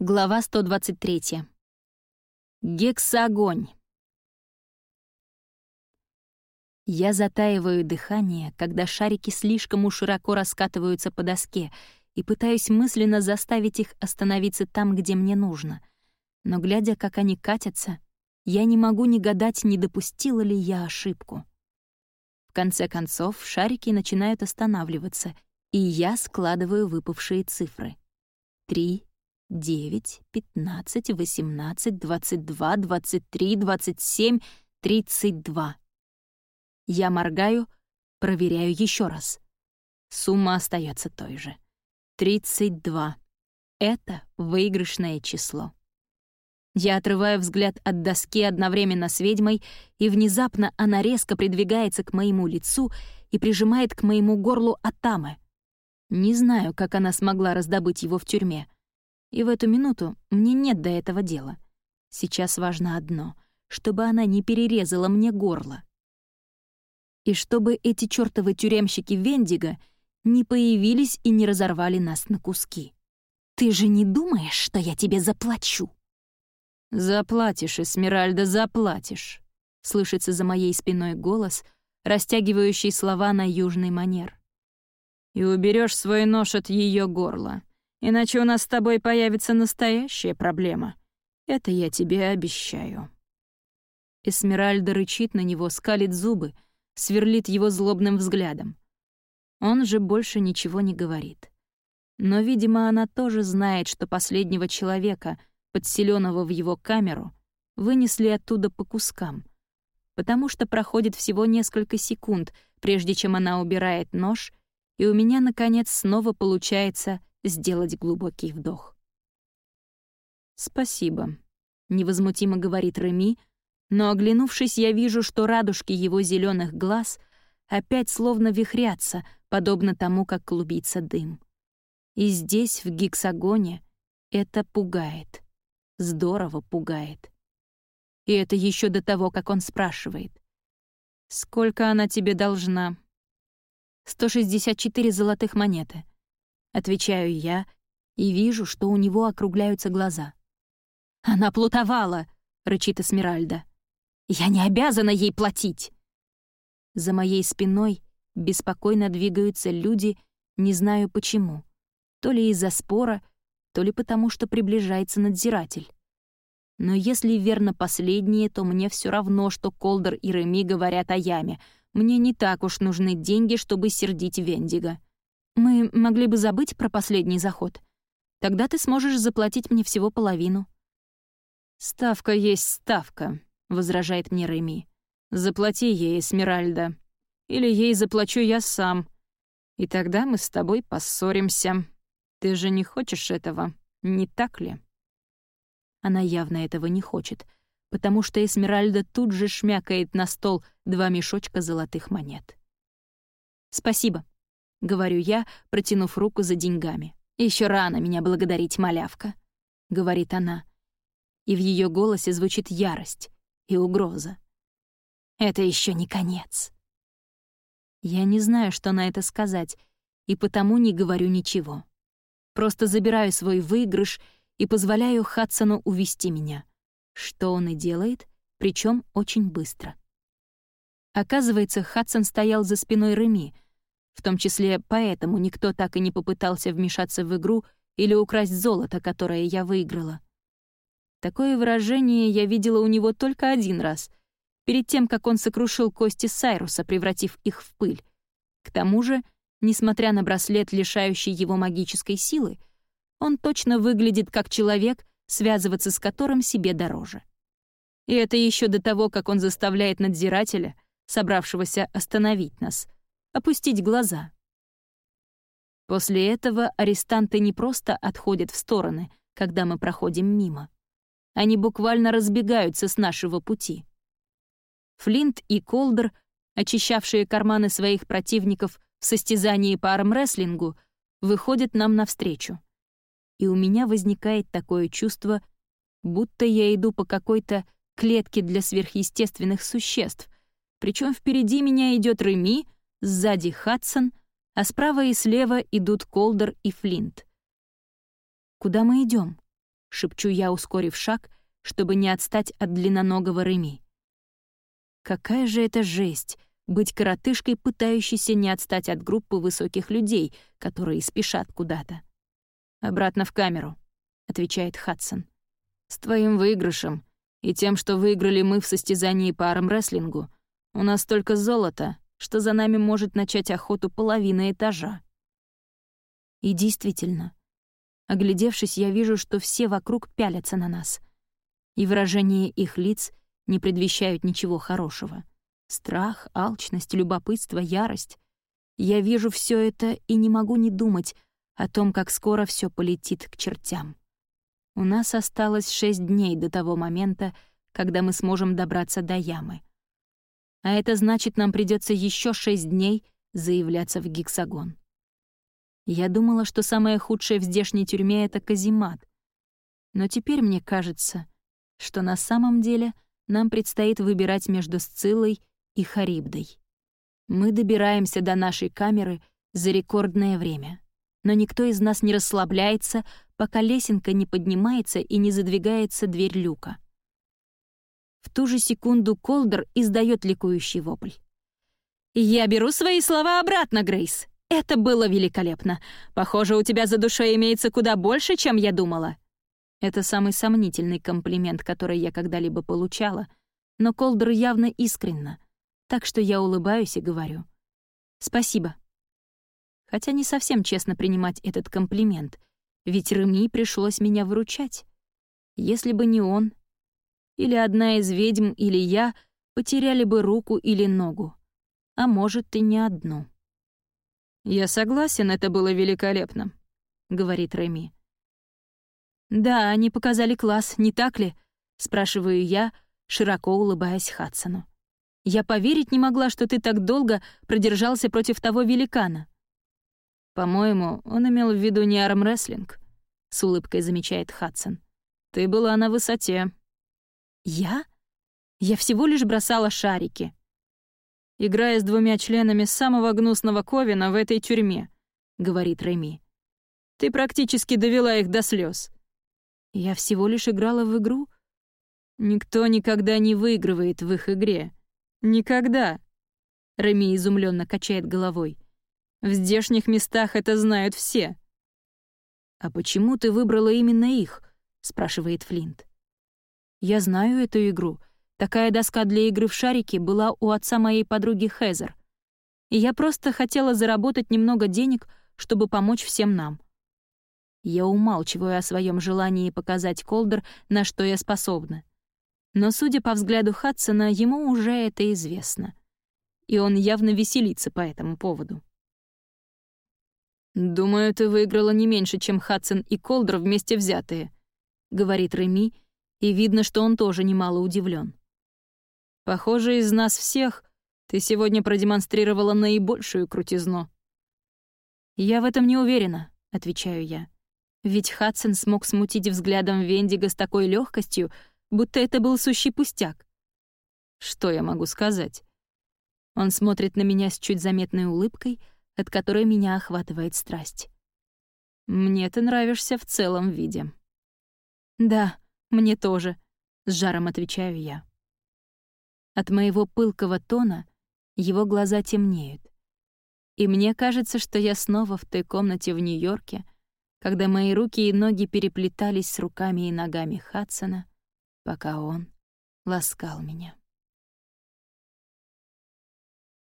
Глава 123. Гексагонь. Я затаиваю дыхание, когда шарики слишком уж широко раскатываются по доске, и пытаюсь мысленно заставить их остановиться там, где мне нужно. Но глядя, как они катятся, я не могу ни гадать, не допустила ли я ошибку. В конце концов, шарики начинают останавливаться, и я складываю выпавшие цифры. Три, девять, пятнадцать, восемнадцать, двадцать два, двадцать три, двадцать семь, тридцать два. Я моргаю, проверяю еще раз. Сумма остается той же. Тридцать два. Это выигрышное число. Я отрываю взгляд от доски одновременно с ведьмой, и внезапно она резко придвигается к моему лицу и прижимает к моему горлу Атамы. Не знаю, как она смогла раздобыть его в тюрьме — и в эту минуту мне нет до этого дела. Сейчас важно одно — чтобы она не перерезала мне горло. И чтобы эти чёртовы тюремщики Вендиго не появились и не разорвали нас на куски. «Ты же не думаешь, что я тебе заплачу?» «Заплатишь, Эсмеральда, заплатишь», — слышится за моей спиной голос, растягивающий слова на южный манер. «И уберешь свой нож от ее горла. Иначе у нас с тобой появится настоящая проблема. Это я тебе обещаю». Эсмеральда рычит на него, скалит зубы, сверлит его злобным взглядом. Он же больше ничего не говорит. Но, видимо, она тоже знает, что последнего человека, подселенного в его камеру, вынесли оттуда по кускам, потому что проходит всего несколько секунд, прежде чем она убирает нож, и у меня, наконец, снова получается сделать глубокий вдох. «Спасибо», — невозмутимо говорит Реми, но, оглянувшись, я вижу, что радужки его зеленых глаз опять словно вихрятся, подобно тому, как клубится дым. И здесь, в гексагоне, это пугает. Здорово пугает. И это еще до того, как он спрашивает. «Сколько она тебе должна?» «164 золотых монеты», Отвечаю я и вижу, что у него округляются глаза. «Она плутовала!» — рычит Эсмеральда. «Я не обязана ей платить!» За моей спиной беспокойно двигаются люди, не знаю почему. То ли из-за спора, то ли потому, что приближается надзиратель. Но если верно последнее, то мне все равно, что Колдер и Реми говорят о яме. Мне не так уж нужны деньги, чтобы сердить Вендига. Мы могли бы забыть про последний заход. Тогда ты сможешь заплатить мне всего половину». «Ставка есть ставка», — возражает мне Реми. «Заплати ей, Эсмеральда. Или ей заплачу я сам. И тогда мы с тобой поссоримся. Ты же не хочешь этого, не так ли?» Она явно этого не хочет, потому что Эсмеральда тут же шмякает на стол два мешочка золотых монет. «Спасибо», — говорю я, протянув руку за деньгами. Еще рано меня благодарить, малявка», — говорит она. И в ее голосе звучит ярость и угроза. «Это еще не конец». Я не знаю, что на это сказать, и потому не говорю ничего. Просто забираю свой выигрыш и позволяю Хадсону увести меня. Что он и делает, причем очень быстро. Оказывается, Хадсон стоял за спиной Реми — в том числе поэтому никто так и не попытался вмешаться в игру или украсть золото, которое я выиграла. Такое выражение я видела у него только один раз, перед тем, как он сокрушил кости Сайруса, превратив их в пыль. К тому же, несмотря на браслет, лишающий его магической силы, он точно выглядит как человек, связываться с которым себе дороже. И это еще до того, как он заставляет надзирателя, собравшегося остановить нас — опустить глаза. После этого арестанты не просто отходят в стороны, когда мы проходим мимо. Они буквально разбегаются с нашего пути. Флинт и Колдер, очищавшие карманы своих противников в состязании по армрестлингу, выходят нам навстречу. И у меня возникает такое чувство, будто я иду по какой-то клетке для сверхъестественных существ, причем впереди меня идет Реми, сзади Хадсон, а справа и слева идут Колдер и Флинт. Куда мы идем? — шепчу я, ускорив шаг, чтобы не отстать от длинноногого Реми. Какая же это жесть — быть коротышкой, пытающейся не отстать от группы высоких людей, которые спешат куда-то. «Обратно в камеру», — отвечает Хадсон. «С твоим выигрышем и тем, что выиграли мы в состязании по армрестлингу, у нас только золото, что за нами может начать охоту половина этажа». И действительно, оглядевшись, я вижу, что все вокруг пялятся на нас, и выражение их лиц не предвещают ничего хорошего. Страх, алчность, любопытство, ярость. Я вижу все это и не могу не думать о том, как скоро все полетит к чертям. У нас осталось шесть дней до того момента, когда мы сможем добраться до ямы. А это значит, нам придется еще шесть дней заявляться в гексагон. Я думала, что самое худшее в здешней тюрьме — это каземат. Но теперь мне кажется, что на самом деле нам предстоит выбирать между Сциллой и Харибдой. Мы добираемся до нашей камеры за рекордное время. Но никто из нас не расслабляется, пока лесенка не поднимается и не задвигается дверь люка. В ту же секунду Колдер издает ликующий вопль. «Я беру свои слова обратно, Грейс. Это было великолепно. Похоже, у тебя за душой имеется куда больше, чем я думала». Это самый сомнительный комплимент, который я когда-либо получала, но Колдер явно искренна — так что я улыбаюсь и говорю «Спасибо». Хотя не совсем честно принимать этот комплимент, ведь Реми пришлось меня выручать. Если бы не он, или одна из ведьм, или я потеряли бы руку или ногу, а может, и не одну. «Я согласен, это было великолепно», — говорит Реми. «Да, они показали класс, не так ли?» — спрашиваю я, широко улыбаясь Хадсону. Я поверить не могла, что ты так долго продержался против того великана. По-моему, он имел в виду не армрестлинг, с улыбкой замечает Хадсон. Ты была на высоте. Я? Я всего лишь бросала шарики. Играя с двумя членами самого гнусного Ковина в этой тюрьме, говорит Реми. Ты практически довела их до слез. Я всего лишь играла в игру. Никто никогда не выигрывает в их игре. «Никогда!» Реми изумленно качает головой. «В здешних местах это знают все». «А почему ты выбрала именно их?» — спрашивает Флинт. «Я знаю эту игру. Такая доска для игры в шарики была у отца моей подруги Хезер. И я просто хотела заработать немного денег, чтобы помочь всем нам». Я умалчиваю о своем желании показать Колдер, на что я способна. Но, судя по взгляду Хадсона, ему уже это известно. И он явно веселится по этому поводу. «Думаю, ты выиграла не меньше, чем Хадсон и Колдер вместе взятые», — говорит Реми, и видно, что он тоже немало удивлен. «Похоже, из нас всех ты сегодня продемонстрировала наибольшую крутизну». «Я в этом не уверена», — отвечаю я. Ведь Хадсон смог смутить взглядом Вендига с такой легкостью, будто это был сущий пустяк. Что я могу сказать? Он смотрит на меня с чуть заметной улыбкой, от которой меня охватывает страсть. Мне ты нравишься в целом виде. Да, мне тоже, с жаром отвечаю я. От моего пылкого тона его глаза темнеют. И мне кажется, что я снова в той комнате в Нью-Йорке, когда мои руки и ноги переплетались с руками и ногами Хадсона, пока он ласкал меня.